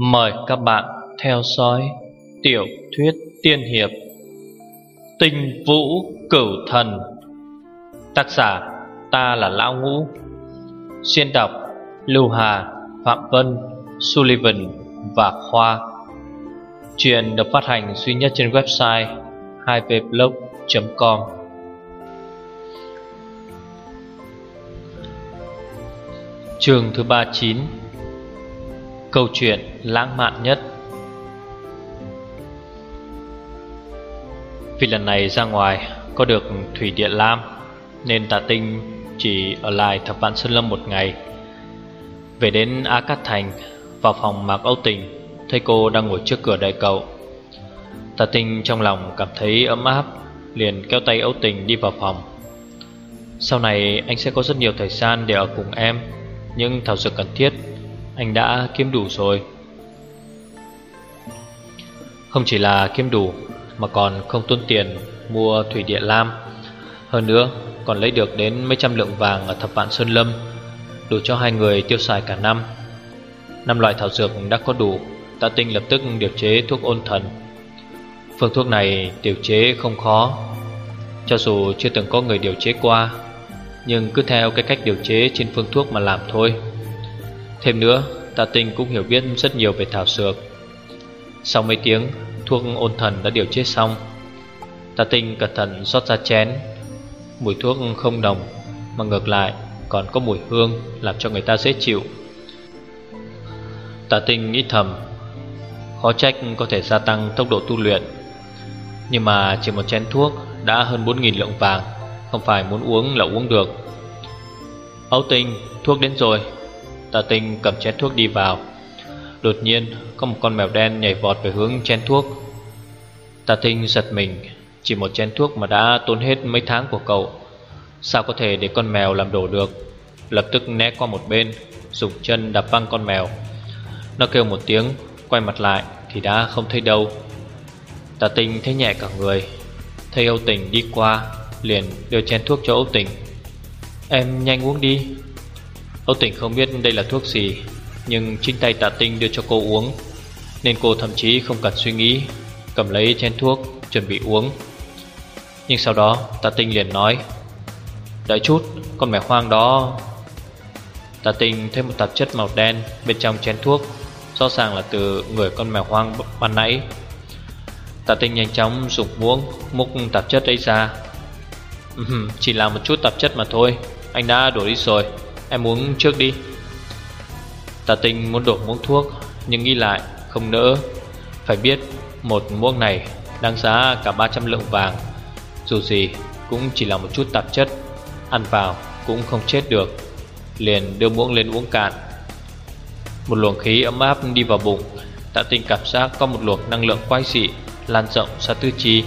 Mời các bạn theo dõi tiểu thuyết tiên hiệp Tinh Vũ Cửu Thần. Tác giả ta là Lão Ngũ. Xuyên đọc Lưu Hà, Phạm Vân, Sullivan và Khoa. Chuyện được phát hành duy nhất trên website 2vblog.com trường thứ 39 Câu chuyện lãng mạn nhất. Vì lần này ra ngoài có được Thủy Điện Lam, Nên tà tinh chỉ ở lại thập vạn Sơn Lâm một ngày. Về đến Á Cát Thành, Vào phòng Mạc Âu Tình, Thấy cô đang ngồi trước cửa đợi cậu. Tà tinh trong lòng cảm thấy ấm áp, Liền kéo tay Âu Tình đi vào phòng. Sau này anh sẽ có rất nhiều thời gian để ở cùng em Nhưng thảo dược cần thiết Anh đã kiếm đủ rồi. Không chỉ là kiếm đủ Mà còn không tốn tiền mua thủy địa lam. Hơn nữa còn lấy được đến mấy trăm lượng vàng ở thập vạn Sơn Lâm Đủ cho hai người tiêu xài cả năm. Năm loại thảo dược đã có đủ Tạ tinh lập tức điều chế thuốc ôn thần. Phương thuốc này điều chế không khó Cho dù chưa từng có người điều chế qua Nhưng cứ theo cái cách điều chế trên phương thuốc mà làm thôi. Thêm nữa, tạ tinh cũng hiểu biết rất nhiều về thảo dược. Sau mấy tiếng, thuốc ôn thần đã điều chế xong. Tà tinh cẩn thận rót ra chén. Mùi thuốc không nồng Mà ngược lại còn có mùi hương Làm cho người ta dễ chịu. Tà tinh nghĩ thầm Khó trách có thể gia tăng tốc độ tu luyện. Nhưng mà chỉ một chén thuốc Đã hơn 4.000 lượng vàng Không phải muốn uống là uống được. Âu tinh thuốc đến rồi. Tà tinh cầm chén thuốc đi vào. Đột nhiên, có một con mèo đen nhảy vọt về hướng chén thuốc. Tà Thinh giật mình, Chỉ một chén thuốc mà đã tốn hết mấy tháng của cậu. Sao có thể để con mèo làm đổ được? Lập tức né qua một bên, Dùng chân đạp văng con mèo. Nó kêu một tiếng, Quay mặt lại thì đã không thấy đâu. Tà tinh thấy nhẹ cả người, Thấy Âu Tình đi qua, Liền đưa chén thuốc cho Âu Tình. Em nhanh uống đi. Âu Tình không biết đây là thuốc gì. Nhưng chính tay tạ tinh đưa cho cô uống, Nên cô thậm chí không cần suy nghĩ, Cầm lấy chén thuốc, Chuẩn bị uống. Nhưng sau đó, tạ tinh liền nói, Đợi chút, con mèo hoang đó. Tạ tinh thấy một tạp chất màu đen Bên trong chén thuốc, Rõ ràng là từ người con mèo hoang ban nãy. Tạ tinh nhanh chóng dùng muỗng, Múc tạp chất ấy ra. Chỉ là một chút tạp chất mà thôi, Anh đã đổ đi rồi, Em uống trước đi. Tà tinh muốn đổ muỗng thuốc, Nhưng nghĩ lại, không nỡ. Phải biết, một muỗng này Đáng giá cả 300 lượng vàng. Dù gì cũng chỉ là một chút tạp chất, Ăn vào cũng không chết được. Liền đưa muỗng lên uống cạn. Một luồng khí ấm áp đi vào bụng, Tạ tinh cảm giác có một luồng năng lượng quái dị Lan rộng ra tư chi.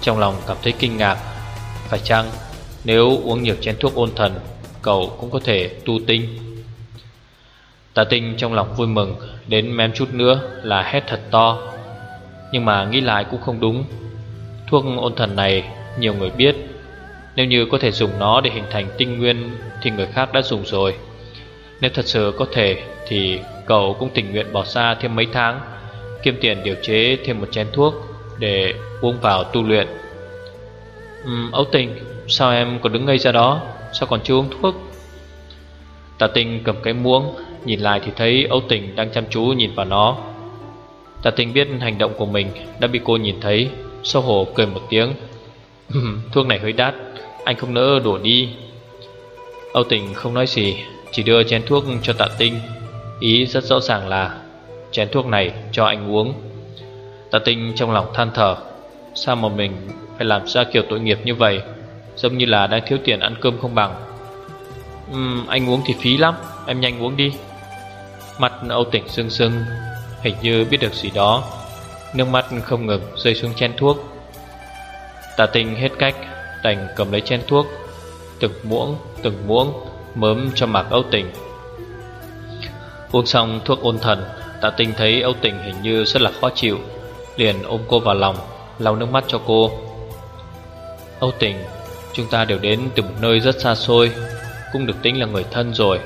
Trong lòng cảm thấy kinh ngạc, Phải chăng nếu uống nhiều chén thuốc ôn thần, Cậu cũng có thể tu tinh? Tà tinh trong lòng vui mừng Đến mém chút nữa là hét thật to. Nhưng mà nghĩ lại cũng không đúng. Thuốc ôn thần này nhiều người biết. Nếu như có thể dùng nó để hình thành tinh nguyên Thì người khác đã dùng rồi. Nếu thật sự có thể Thì cậu cũng tình nguyện bỏ ra thêm mấy tháng Kiêm tiền điều chế thêm một chén thuốc Để uống vào tu luyện. Uhm, Ấu tình Sao em còn đứng ngây ra đó? Sao còn chưa uống thuốc? Tà tinh cầm cái muỗng, Nhìn lại thì thấy Âu tình đang chăm chú nhìn vào nó. Tà tinh biết hành động của mình Đã bị cô nhìn thấy, Xấu hổ cười một tiếng. Thuốc này hơi đắt, Anh không nỡ đổ đi. Âu tình không nói gì, Chỉ đưa chén thuốc cho tạ tinh. Ý rất rõ ràng là Chén thuốc này cho anh uống. Tạ tinh trong lòng than thở, Sao mà mình phải làm ra kiểu tội nghiệp như vậy? Giống như là đang thiếu tiền ăn cơm không bằng uhm, Anh uống thì phí lắm. Em nhanh uống đi. Mặt Âu Tỉnh sưng sưng Hình như biết được gì đó. Nước mắt không ngừng rơi xuống chén thuốc. Tà tình hết cách Đành cầm lấy chén thuốc. Từng muỗng từng muỗng Mớm cho mạc Âu Tỉnh Uống xong thuốc ôn thần Tạ tình thấy Âu Tình hình như rất là khó chịu. Liền ôm cô vào lòng lau nước mắt cho cô. Âu Tình Chúng ta đều đến từ một nơi rất xa xôi. Cũng được tính là người thân rồi.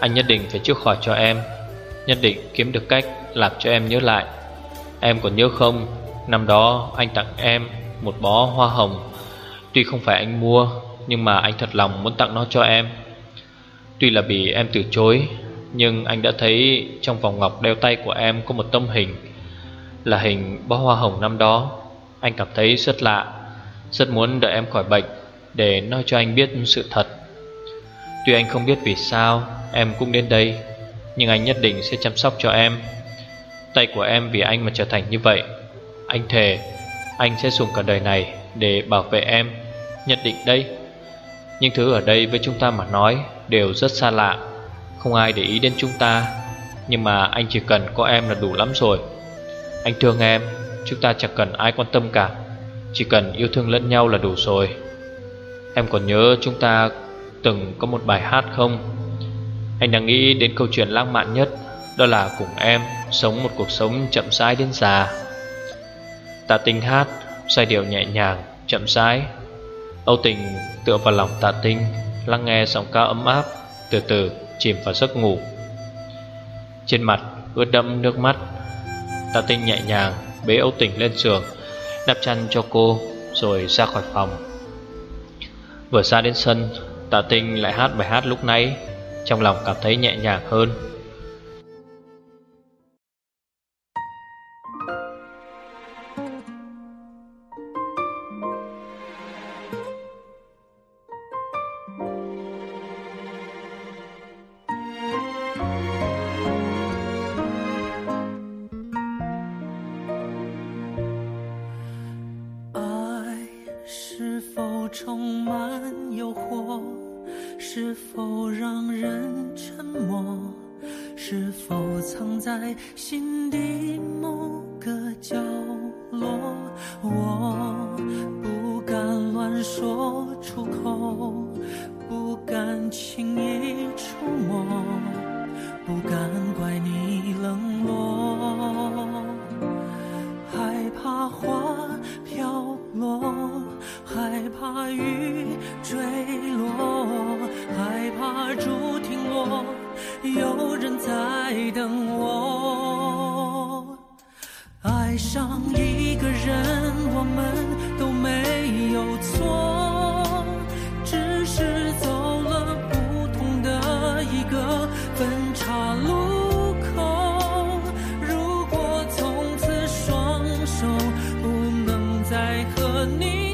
Anh nhất định phải chữa khỏi cho em, Nhất định kiếm được cách làm cho em nhớ lại. Em còn nhớ không? Năm đó anh tặng em một bó hoa hồng. Tuy không phải anh mua, Nhưng mà anh thật lòng muốn tặng nó cho em. Tuy là bị em từ chối, Nhưng anh đã thấy trong vòng ngọc đeo tay của em có một tấm hình, Là hình bó hoa hồng năm đó. Anh cảm thấy rất lạ, Rất muốn đợi em khỏi bệnh Để nói cho anh biết sự thật. Tuy anh không biết vì sao Em cũng đến đây, Nhưng anh nhất định sẽ chăm sóc cho em. Tay của em vì anh mà trở thành như vậy. Anh thề, Anh sẽ dùng cả đời này để bảo vệ em, Nhất định đây Nhưng thứ ở đây với chúng ta mà nói Đều rất xa lạ. Không ai để ý đến chúng ta, Nhưng mà anh chỉ cần có em là đủ lắm rồi. Anh thương em, Chúng ta chẳng cần ai quan tâm cả. Chỉ cần yêu thương lẫn nhau là đủ rồi. Em còn nhớ chúng ta từng có một bài hát không? Anh đang nghĩ đến câu chuyện lãng mạn nhất Đó là cùng em sống một cuộc sống chậm rãi đến già. Tạ tinh hát, giai điệu nhẹ nhàng, chậm rãi. Âu tình tựa vào lòng tạ tinh Lắng nghe giọng ca ấm áp Từ từ chìm vào giấc ngủ. Trên mặt ướt đẫm nước mắt Tạ tinh nhẹ nhàng bế Âu tình lên giường Đắp chăn cho cô Rồi ra khỏi phòng. Vừa ra đến sân Tạ tinh lại hát bài hát lúc nãy, Trong lòng cảm thấy nhẹ nhàng hơn. 已触摸不敢怪你冷落害怕花飘落害怕雨坠落害怕竹亭落有人在等我爱上一个人我们都没有错。和你。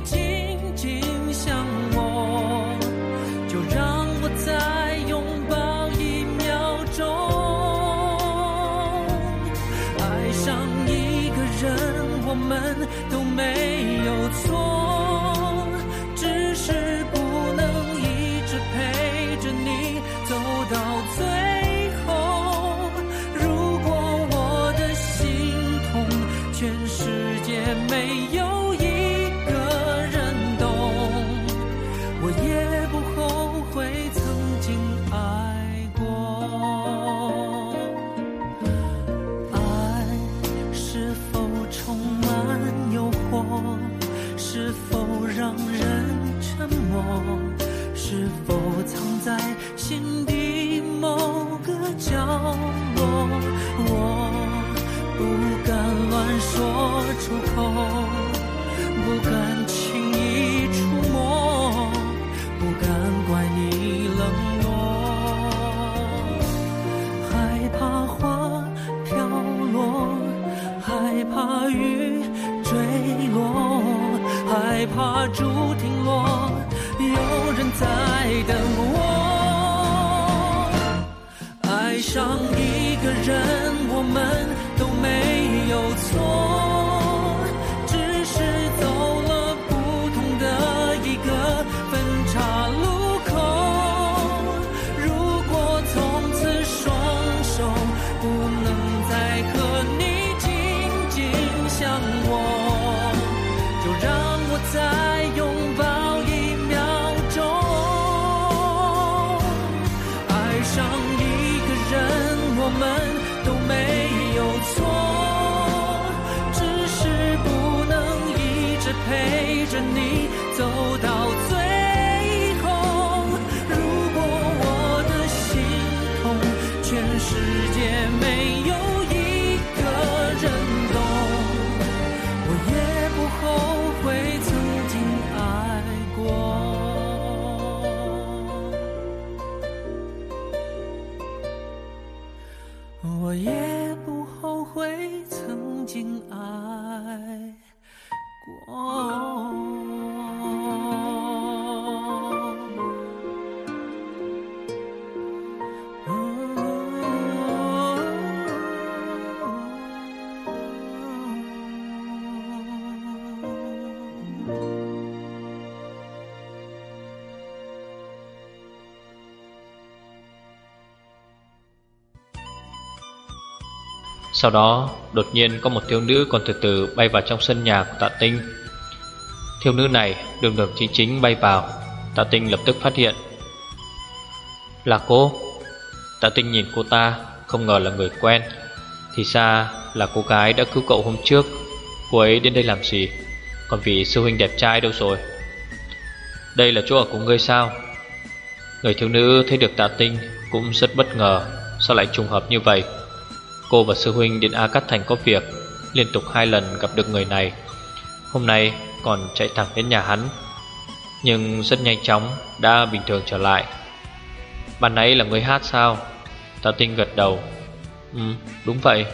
在等我。爱上一个人我们都没有错。Sau đó, đột nhiên có một thiếu nữ còn từ từ bay vào trong sân nhà của tạ tinh. Thiếu nữ này đường đường chính chính bay vào. Tạ tinh lập tức phát hiện. Là cô. Tạ tinh nhìn cô ta, Không ngờ là người quen. Thì ra là cô gái đã cứu cậu hôm trước. Cô ấy đến đây làm gì? Còn vị sư huynh đẹp trai đâu rồi? Đây là chỗ ở của ngươi sao? Người thiếu nữ thấy được tạ tinh Cũng rất bất ngờ. Sao lại trùng hợp như vậy? Cô và sư huynh đến A Cát Thành có việc, Liên tục hai lần gặp được người này. Hôm nay còn chạy thẳng đến nhà hắn, Nhưng rất nhanh chóng Đã bình thường trở lại. Bạn nãy là người hát sao? Tạ tinh gật đầu. Ừ đúng vậy.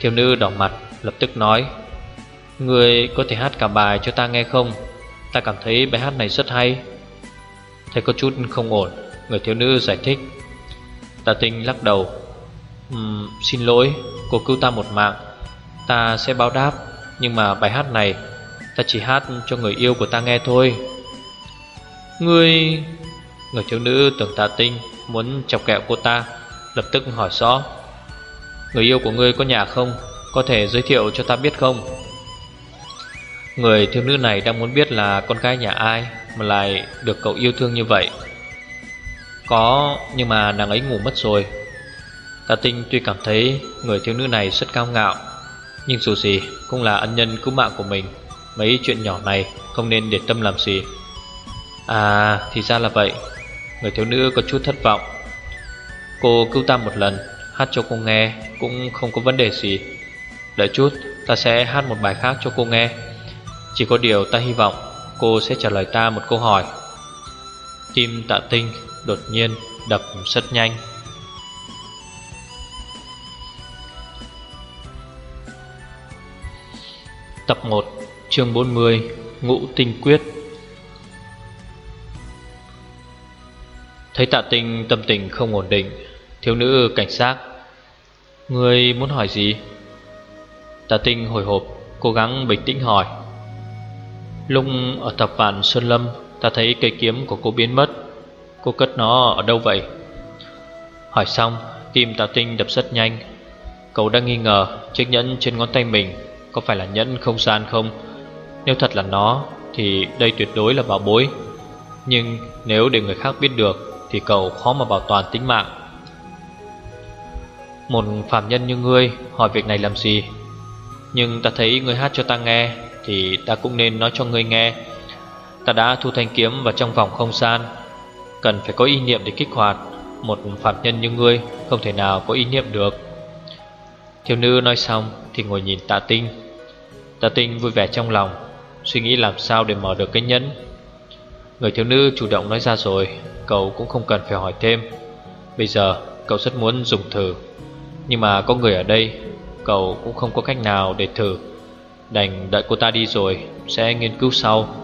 Thiếu nữ đỏ mặt, lập tức nói. Người có thể hát cả bài cho ta nghe không? Ta cảm thấy bài hát này rất hay. Thấy có chút không ổn, Người thiếu nữ giải thích. Tạ tinh lắc đầu um, Xin lỗi Cô cứu ta một mạng. Ta sẽ báo đáp Nhưng mà bài hát này Ta chỉ hát cho người yêu của ta nghe thôi. Người Người thiếu nữ tưởng ta tinh Muốn chọc kẹo cô ta Lập tức hỏi rõ. Người yêu của ngươi có nhà không? Có thể giới thiệu cho ta biết không? Người thiếu nữ này đang muốn biết là con gái nhà ai Mà lại được cậu yêu thương như vậy. Có Nhưng mà nàng ấy ngủ mất rồi. Tạ tinh tuy cảm thấy người thiếu nữ này rất cao ngạo, Nhưng dù gì cũng là ân nhân cứu mạng của mình, Mấy chuyện nhỏ này không nên để tâm làm gì. À thì ra là vậy. Người thiếu nữ có chút thất vọng. Cô cứu ta một lần, Hát cho cô nghe cũng không có vấn đề gì. Đợi chút, ta sẽ hát một bài khác cho cô nghe. Chỉ có điều ta hy vọng Cô sẽ trả lời ta một câu hỏi. Tim tạ tinh đột nhiên đập rất nhanh. Tập 1 chương 40 Ngũ tinh quyết. Thấy tạ tinh tâm tình không ổn định, Thiếu nữ cảnh sát. Người muốn hỏi gì? Tạ tinh hồi hộp, Cố gắng bình tĩnh hỏi. Lúc ở tập vạn Xuân Lâm, Ta thấy cây kiếm của cô biến mất. Cô cất nó ở đâu vậy? Hỏi xong, Tim tạ tinh đập rất nhanh. Cậu đang nghi ngờ chiếc nhẫn trên ngón tay mình có phải là nhẫn không gian không? Nếu thật là nó, Thì đây tuyệt đối là bảo bối. Nhưng nếu để người khác biết được, Thì cậu khó mà bảo toàn tính mạng. Một phạm nhân như ngươi hỏi việc này làm gì? Nhưng ta thấy ngươi hát cho ta nghe, Thì ta cũng nên nói cho ngươi nghe. Ta đã thu thanh kiếm vào trong vòng không gian. Cần phải có ý niệm để kích hoạt Một phạm nhân như ngươi, Không thể nào có ý niệm được. Thiếu nữ nói xong Thì ngồi nhìn tạ tinh. Tạ tinh vui vẻ trong lòng, Suy nghĩ làm sao để mở được cái nhẫn. Người thiếu nữ chủ động nói ra rồi, Cậu cũng không cần phải hỏi thêm. Bây giờ, cậu rất muốn dùng thử, Nhưng mà có người ở đây, Cậu cũng không có cách nào để thử. Đành đợi cô ta đi rồi, Sẽ nghiên cứu sau.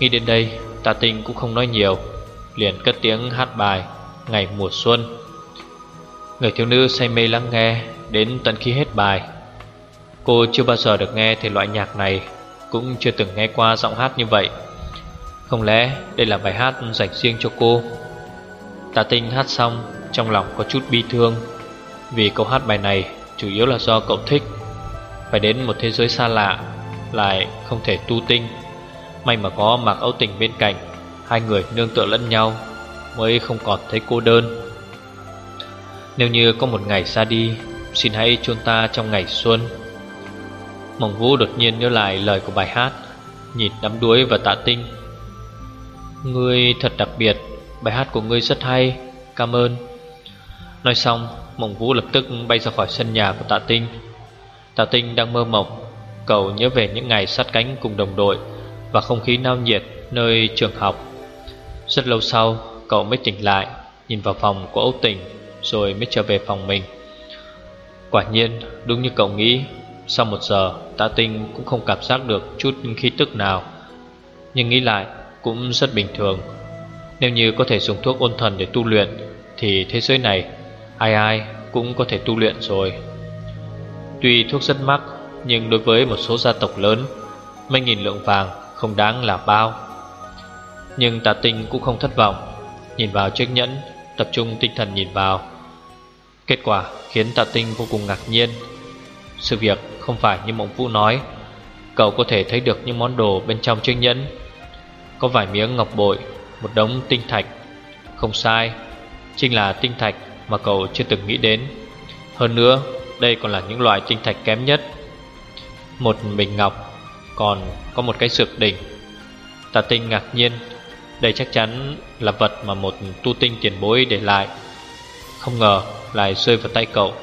Nghĩ đến đây, Tạ tinh cũng không nói nhiều, Liền cất tiếng hát bài Ngày mùa xuân. Người thiếu nữ say mê lắng nghe Đến tận khi hết bài. Cô chưa bao giờ được nghe thể loại nhạc này, Cũng chưa từng nghe qua giọng hát như vậy. Không lẽ đây là bài hát dành riêng cho cô? Tạ tinh hát xong, Trong lòng có chút bi thương, Vì câu hát bài này Chủ yếu là do cậu thích. Phải đến một thế giới xa lạ, Lại không thể tu tinh. May mà có Mạc Âu Tình bên cạnh, Hai người nương tựa lẫn nhau, Mới không còn thấy cô đơn. Nếu như có một ngày xa đi, Xin hãy chôn ta trong ngày xuân. Mộng Vũ đột nhiên nhớ lại lời của bài hát, Nhìn đắm đuối và tạ tinh. Ngươi thật đặc biệt, Bài hát của ngươi rất hay, Cảm ơn. Nói xong, Mộng Vũ lập tức bay ra khỏi sân nhà của tạ tinh. Tạ tinh đang mơ mộng Cậu nhớ về những ngày sát cánh cùng đồng đội Và không khí nao nhiệt nơi trường học. Rất lâu sau, Cậu mới tỉnh lại, Nhìn vào phòng của Âu Tình Rồi mới trở về phòng mình. Quả nhiên, đúng như cậu nghĩ sau một giờ, tạ tinh cũng không cảm giác được chút khí tức nào. Nhưng nghĩ lại, cũng rất bình thường. Nếu như có thể dùng thuốc ôn thần để tu luyện, Thì thế giới này, ai ai cũng có thể tu luyện rồi. Tuy thuốc rất mắc, Nhưng đối với một số gia tộc lớn, Mấy nghìn lượng vàng không đáng là bao. Nhưng tà tinh cũng không thất vọng. Nhìn vào chiếc nhẫn, Tập trung tinh thần nhìn vào. Kết quả khiến tạ tinh vô cùng ngạc nhiên. Sự việc không phải như mộng vũ nói. Cậu có thể thấy được những món đồ bên trong chiếc nhẫn. Có vài miếng ngọc bội, Một đống tinh thạch. Không sai, Chính là tinh thạch mà cậu chưa từng nghĩ đến. Hơn nữa, Đây còn là những loại tinh thạch kém nhất. Một bình ngọc, Còn có một cái sược đỉnh. Tạ tinh ngạc nhiên, Đây chắc chắn là vật mà một tu tinh tiền bối để lại. Không ngờ lại rơi vào tay cậu.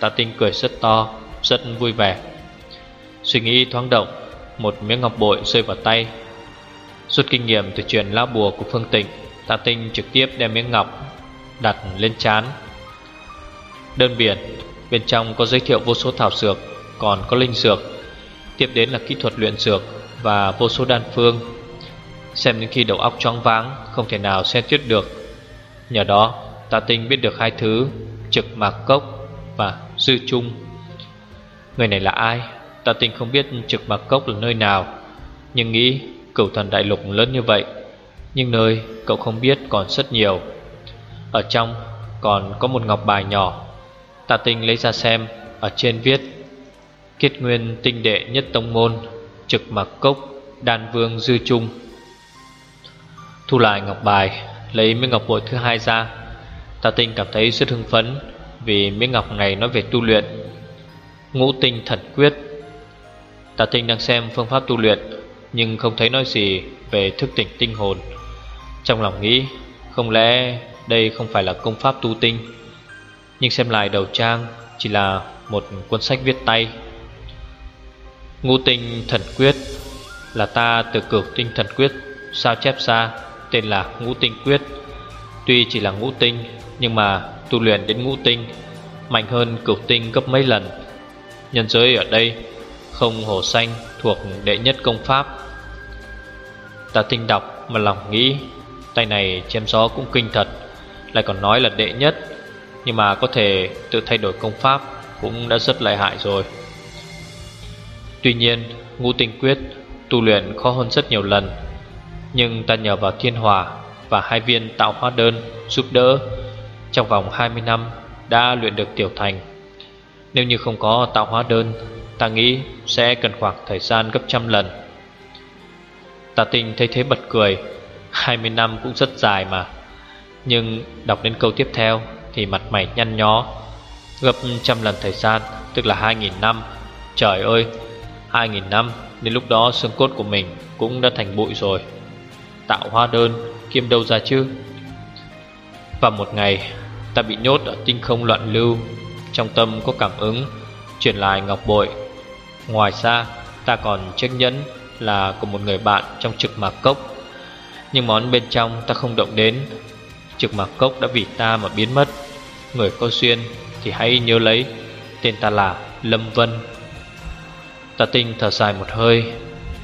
Tạ tinh cười rất to. Rất vui vẻ. Suy nghĩ thoáng động, Một miếng ngọc bội rơi vào tay. Suốt kinh nghiệm từ truyền lá bùa của Phương Tịnh, Tạ tinh trực tiếp đem miếng ngọc Đặt lên chán Đơn biển, Bên trong có giới thiệu vô số thảo dược, Còn có linh dược. Tiếp đến là kỹ thuật luyện dược Và vô số đan phương. Xem đến khi đầu óc choáng váng, Không thể nào xem tuyết được. Nhờ đó, Tạ tinh biết được hai thứ Trực Mạc Cốc và Dư Trung. Người này là ai? Tạ tinh không biết Trực Mạc Cốc là nơi nào. Nhưng nghĩ cửu thần đại lục lớn như vậy, Nhưng nơi cậu không biết còn rất nhiều. Ở trong còn có một ngọc bài nhỏ. Tạ tinh lấy ra xem, Ở trên viết Kết nguyên tinh đệ nhất tông môn, Trực Mạc Cốc, Đan Vương Dư Trung. Thu lại ngọc bài, Lấy miếng ngọc bội thứ hai ra. Tạ tinh cảm thấy rất hưng phấn Vì miếng ngọc này nói về tu luyện. Ngũ tinh thần quyết. Tạ tinh đang xem phương pháp tu luyện, Nhưng không thấy nói gì về thức tỉnh tinh hồn. Trong lòng nghĩ, Không lẽ đây không phải là công pháp tu tinh? Nhưng xem lại đầu trang, Chỉ là một cuốn sách viết tay. Ngũ tinh thần quyết Là ta từ cửu tinh thần quyết Sao chép ra, Tên là ngũ tinh quyết. Tuy chỉ là ngũ tinh, Nhưng mà tu luyện đến ngũ tinh, Mạnh hơn cửu tinh gấp mấy lần. Nhân giới ở đây Không hồ xanh thuộc đệ nhất công pháp. Ta tinh đọc mà lòng nghĩ, Tay này chém gió cũng kinh thật, Lại còn nói là đệ nhất, Nhưng mà có thể tự thay đổi công pháp Cũng đã rất lợi hại rồi. Tuy nhiên, ngũ tinh quyết Tu luyện khó hơn rất nhiều lần, Nhưng ta nhờ vào thiên hòa Và hai viên tạo hóa đơn Giúp đỡ, trong vòng 20 năm đã luyện được tiểu thành. Nếu như không có tạo hóa đơn, Ta nghĩ sẽ cần khoảng thời gian gấp trăm lần. Tà tinh thấy thế bật cười. 20 năm cũng rất dài mà. Nhưng đọc đến câu tiếp theo Thì mặt mày nhăn nhó. Gấp trăm lần thời gian, Tức là 2.000 năm. Trời ơi 2.000 năm, Đến lúc đó xương cốt của mình Cũng đã thành bụi rồi. Tạo hóa đơn, Kiếm đâu ra chứ? Và một ngày, Ta bị nhốt ở tinh không loạn lưu. Trong tâm có cảm ứng Chuyển lại ngọc bội. Ngoài ra, ta còn chiếc nhẫn Là của một người bạn trong trực mạc cốc. Nhưng món bên trong ta không động đến. Trực mạc cốc đã vì ta mà biến mất. Người có duyên thì hãy nhớ lấy, Tên ta là Lâm Vân. Ta tinh thở dài một hơi.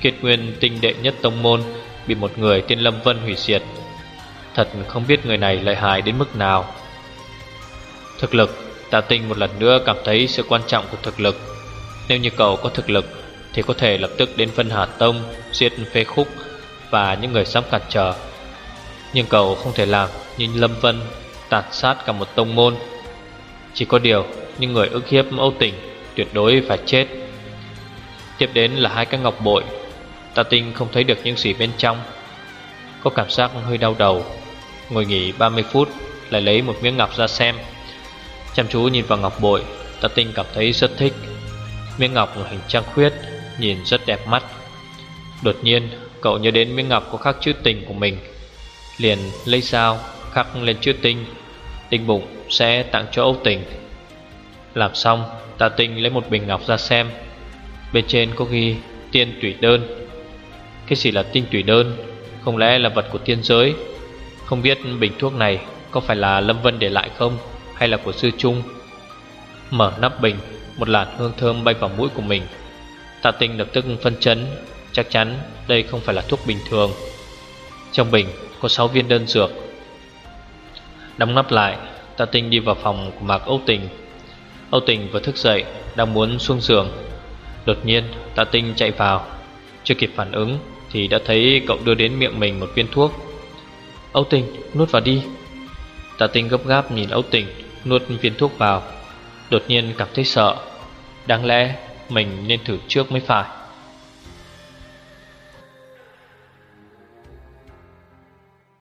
Kiệt nguyên tinh đệ nhất tông môn Bị một người tên Lâm Vân hủy diệt. Thật không biết người này lợi hại đến mức nào. Thực lực Tạ tinh một lần nữa cảm thấy sự quan trọng của thực lực. Nếu như cậu có thực lực, Thì có thể lập tức đến Vân Hà Tông, Giết phê khúc Và những người dám cản trở. Nhưng cậu không thể làm như Lâm Vân Tàn sát cả một tông môn. Chỉ có điều, Những người ức hiếp Âu Tỉnh Tuyệt đối phải chết. Tiếp đến là hai cái ngọc bội. Tạ tinh không thấy được những gì bên trong. Có cảm giác hơi đau đầu. Ngồi nghỉ 30 phút, Lại lấy một miếng ngọc ra xem. Chăm chú nhìn vào ngọc bội Tạ tinh cảm thấy rất thích. Miếng ngọc hình trăng khuyết, Nhìn rất đẹp mắt. Đột nhiên, cậu nhớ đến miếng ngọc có khắc chữ tình của mình. Liền lấy dao khắc lên chữ tinh. Tinh bụng sẽ tặng cho Âu tình. Làm xong Tạ tinh lấy một bình ngọc ra xem. Bên trên có ghi tiên tủy đơn. Cái gì là tinh tủy đơn? Không lẽ là vật của tiên giới? Không biết bình thuốc này Có phải là Lâm Vân để lại không? Hay là của sư trung. Mở nắp bình, Một làn hương thơm bay vào mũi của mình. Tạ tinh lập tức phân chấn, Chắc chắn đây không phải là thuốc bình thường. Trong bình có 6 viên đơn dược. Đóng nắp lại, Tạ tinh đi vào phòng của Mạc Âu Tình. Âu Tình vừa thức dậy, Đang muốn xuống giường. Đột nhiên, Tạ tinh chạy vào. Chưa kịp phản ứng Thì đã thấy cậu đưa đến miệng mình một viên thuốc. Âu Tình, nuốt vào đi. Tạ tinh gấp gáp nhìn Âu Tình. Nuốt viên thuốc vào, Đột nhiên cảm thấy sợ. Đáng lẽ mình nên thử trước mới phải.